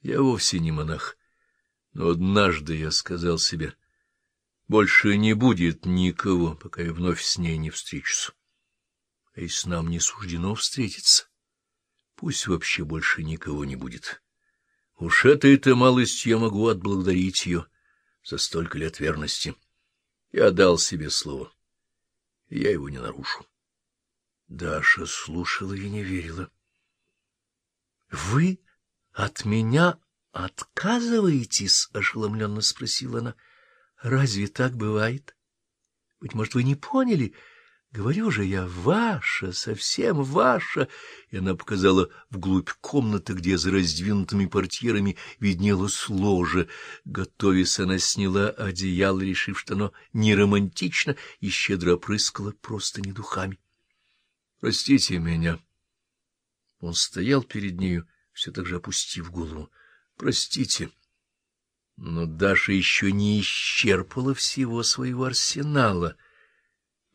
Я вовсе не монах, но однажды я сказал себе, больше не будет никого, пока я вновь с ней не встречусь. А если нам не суждено встретиться, пусть вообще больше никого не будет. Уж этой-то малостью я могу отблагодарить ее за столько лет верности. Я дал себе слово, я его не нарушу. Даша слушала и не верила. — Вы от меня отказываетесь? — ошеломленно спросила она. — Разве так бывает? Быть может, вы не поняли? Говорю же я, ваша, совсем ваша. И она показала вглубь комнаты, где за раздвинутыми портьерами виднелось ложе. Готовясь, она сняла одеяло, решив, что оно не и щедро опрыскала просто не духами. — Простите меня. Он стоял перед нею, все так же опустив голову. — Простите. Но Даша еще не исчерпала всего своего арсенала.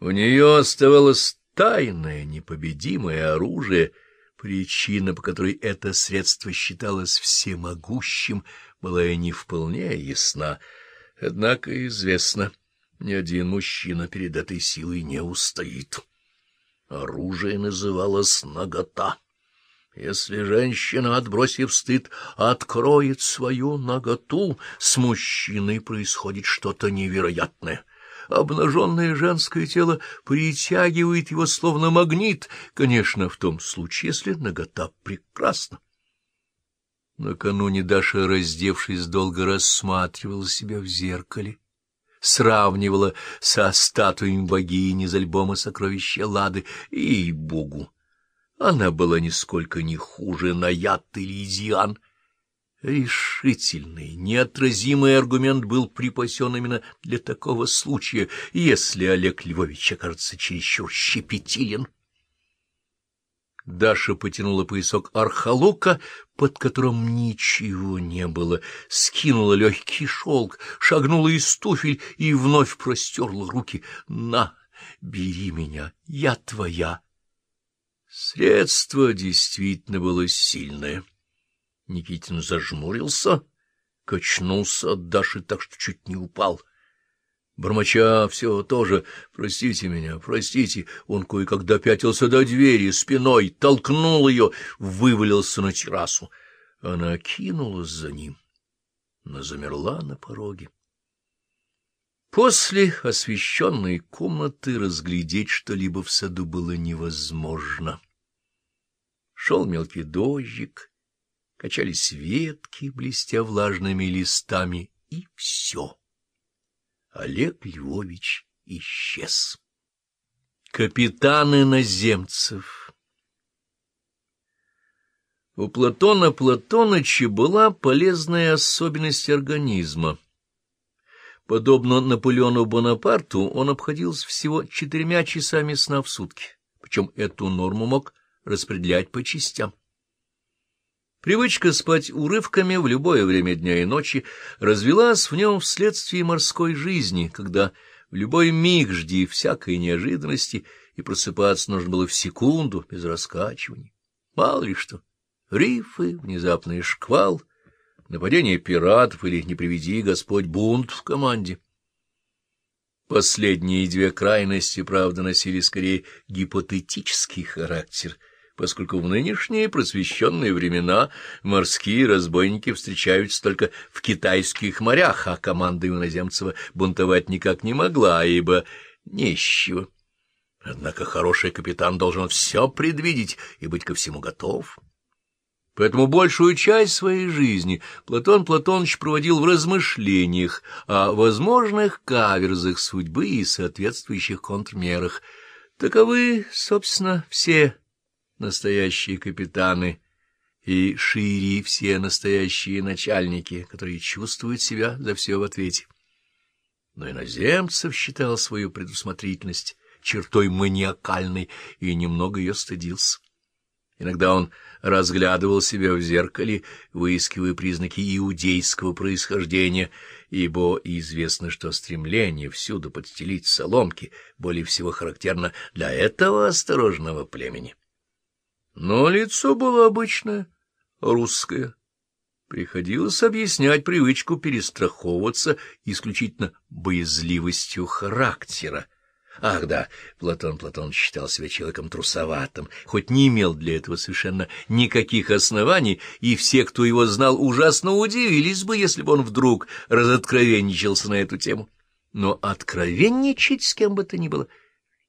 У нее оставалось тайное, непобедимое оружие. Причина, по которой это средство считалось всемогущим, была и не вполне ясна. Однако известно, ни один мужчина перед этой силой не устоит. Оружие называлось нагота. Если женщина, отбросив стыд, откроет свою наготу, с мужчиной происходит что-то невероятное. Обнаженное женское тело притягивает его словно магнит, конечно, в том случае, если нагота прекрасна. Накануне Даша, раздевшись, долго рассматривала себя в зеркале сравнивала со статуями богини из альбома «Сокровища Лады», и, богу, она была нисколько не хуже Наят или Изиан. Решительный, неотразимый аргумент был припасен именно для такого случая, если Олег Львович окажется чересчур щепетилен. Даша потянула поясок архалука, под которым ничего не было, скинула легкий шелк, шагнула из туфель и вновь простерла руки. «На, бери меня, я твоя!» Средство действительно было сильное. Никитин зажмурился, качнулся от Даши так, что чуть не упал — Бормоча все тоже «Простите меня, простите». Он кое-как допятился до двери, спиной толкнул ее, вывалился на террасу. Она кинулась за ним, но замерла на пороге. После освещенной комнаты разглядеть что-либо в саду было невозможно. Шел мелкий дождик, качались ветки, блестя влажными листами, и все. Олег Львович исчез. Капитан иноземцев У Платона Платоныча была полезная особенность организма. Подобно Наполеону Бонапарту, он обходился всего четырьмя часами сна в сутки, причем эту норму мог распределять по частям. Привычка спать урывками в любое время дня и ночи развелась в нем вследствие морской жизни, когда в любой миг жди всякой неожиданности, и просыпаться нужно было в секунду, без раскачиваний. Мало ли что. Рифы, внезапный шквал, нападение пиратов или, не приведи Господь, бунт в команде. Последние две крайности, правда, носили скорее гипотетический характер — поскольку в нынешние просвещенные времена морские разбойники встречаются только в китайских морях, а команда иноземцева бунтовать никак не могла, ибо нещего. Однако хороший капитан должен все предвидеть и быть ко всему готов. Поэтому большую часть своей жизни Платон Платоныч проводил в размышлениях о возможных каверзах судьбы и соответствующих контрмерах. Таковы, собственно, все настоящие капитаны и шире все настоящие начальники, которые чувствуют себя за все в ответе. Но иноземцев считал свою предусмотрительность чертой маниакальной и немного ее стыдился. Иногда он разглядывал себя в зеркале, выискивая признаки иудейского происхождения, ибо известно, что стремление всюду подстелить соломки более всего характерно для этого осторожного племени. Но лицо было обычное, русское, Приходилось объяснять привычку перестраховываться исключительно боязливостью характера. Ах да, Платон Платон считал себя человеком трусоватым, хоть не имел для этого совершенно никаких оснований, и все, кто его знал, ужасно удивились бы, если бы он вдруг разоткровенничался на эту тему. Но откровенничать с кем бы то ни было —